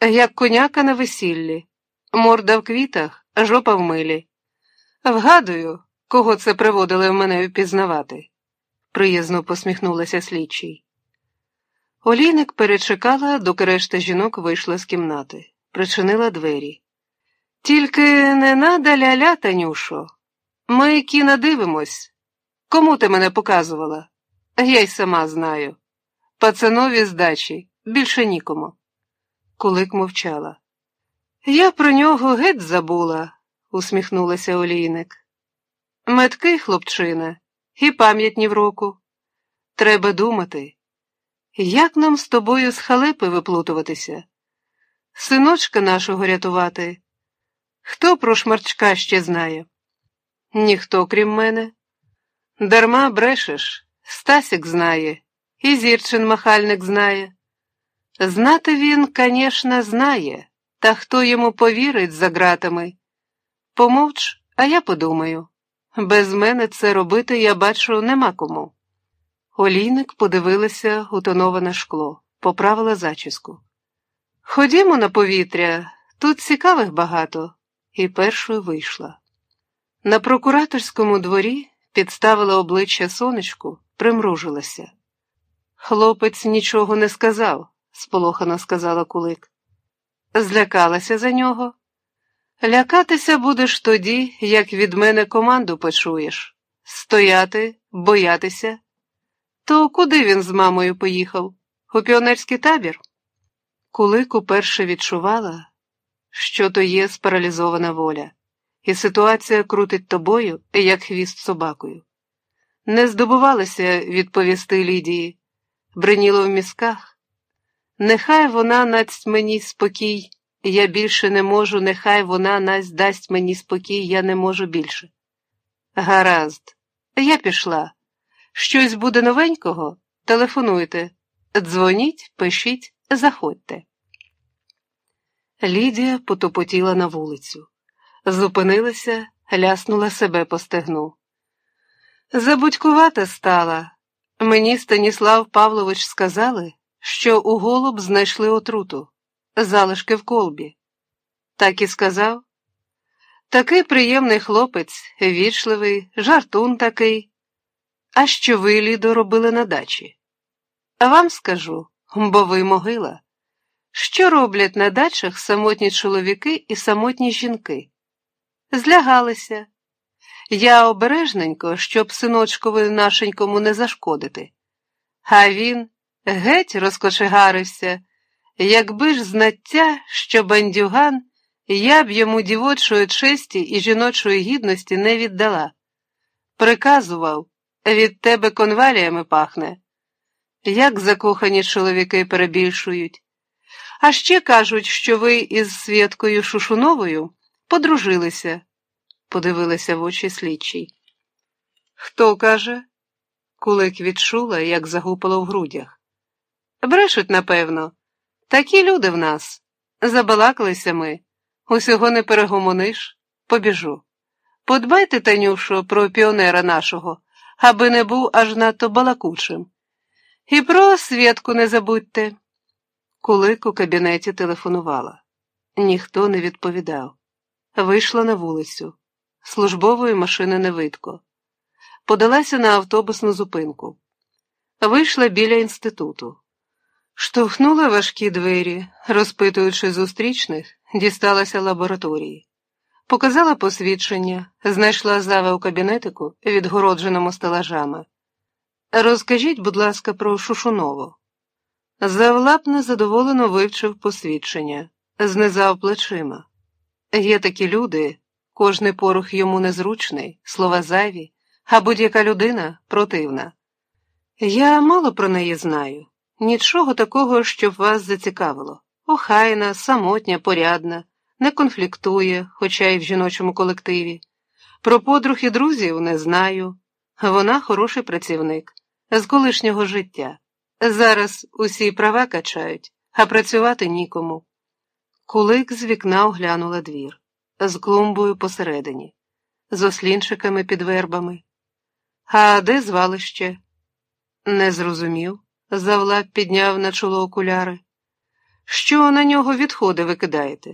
як коняка на весіллі, морда в квітах, жопа в милі. Вгадую, кого це приводили в мене впізнавати, приязно посміхнулася слідчий. Олійник перечекала, доки решта жінок вийшла з кімнати, причинила двері. Тільки не надо ля-ля, Танюшо. Ми кіно дивимось. Кому ти мене показувала? Я й сама знаю. Пацанові здачі, більше нікому. Кулик мовчала. Я про нього геть забула, усміхнулася олійник. Меткий хлопчина, і пам'ятні в року. Треба думати, як нам з тобою з халепи виплутуватися? Синочка нашого рятувати. Хто про шмарчка ще знає? Ніхто, крім мене. Дарма брешеш, Стасік знає, і Зірчин махальник знає. Знати він, конечно, знає, та хто йому повірить за ґратами. Помовч, а я подумаю. Без мене це робити, я бачу, нема кому. Олійник подивилася у тоноване шкло, поправила зачіску. Ходімо на повітря, тут цікавих багато, і першою вийшла. На прокураторському дворі підставила обличчя сонечку, примружилася. Хлопець нічого не сказав, сполохано сказала кулик. Злякалася за нього. Лякатися будеш тоді, як від мене команду почуєш. Стояти, боятися. То куди він з мамою поїхав? У піонерський табір? Кулик уперше відчувала, що то є спаралізована воля, і ситуація крутить тобою, як хвіст собакою. Не здобувалася відповісти Лідії, бриніло в мізках. Нехай вона насть мені спокій, я більше не можу, нехай вона насть дасть мені спокій, я не можу більше. Гаразд, я пішла. Щось буде новенького? Телефонуйте, дзвоніть, пишіть, заходьте. Лідія потопотіла на вулицю, зупинилася, ляснула себе по стегну. Забудькувата стала. Мені Станіслав Павлович сказали, що у голуб знайшли отруту, залишки в колбі. Так і сказав. Такий приємний хлопець, вічливий, жартун такий. А що ви, Лідо, робили на дачі? Вам скажу, бо ви могила. Що роблять на дачах самотні чоловіки і самотні жінки? Злягалися. Я обережненько, щоб синочкові нашенькому не зашкодити. А він геть розкошегарився, якби ж знаття, що бандюган, я б йому дівочої честі і жіночої гідності не віддала. Приказував від тебе конваліями пахне. Як закохані чоловіки перебільшують. А ще кажуть, що ви із Святкою Шушуновою подружилися, подивилася в очі слідчий. Хто каже? Кулик відчула, як загупало в грудях. Брешуть, напевно, такі люди в нас. Забалакалися ми, усього не перегомониш, побіжу. Подбайте, Танюшо, про піонера нашого аби не був аж надто балакучим. І про святку не забудьте. Кулик у кабінеті телефонувала. Ніхто не відповідав. Вийшла на вулицю. Службової машини не видко. Подалася на автобусну зупинку. Вийшла біля інституту. Штовхнула важкі двері, розпитуючи зустрічних, дісталася лабораторії. Показала посвідчення, знайшла зава у кабінетику, відгородженому стелажами. Розкажіть, будь ласка, про Шушунову. Завлап незадоволено вивчив посвідчення, знизав плечима. Є такі люди, кожний порох йому незручний, слова зайві, а будь-яка людина противна. Я мало про неї знаю, нічого такого, щоб вас зацікавило. Охайна, самотня, порядна не конфліктує, хоча й в жіночому колективі. Про подруг і друзів не знаю. Вона хороший працівник з колишнього життя. Зараз усі права качають, а працювати нікому. Кулик з вікна оглянула двір, з клумбою посередині, з ослінчиками під вербами. А де звалище? Не зрозумів. Завлад підняв на чоло окуляри. Що на нього відходи викидаєте?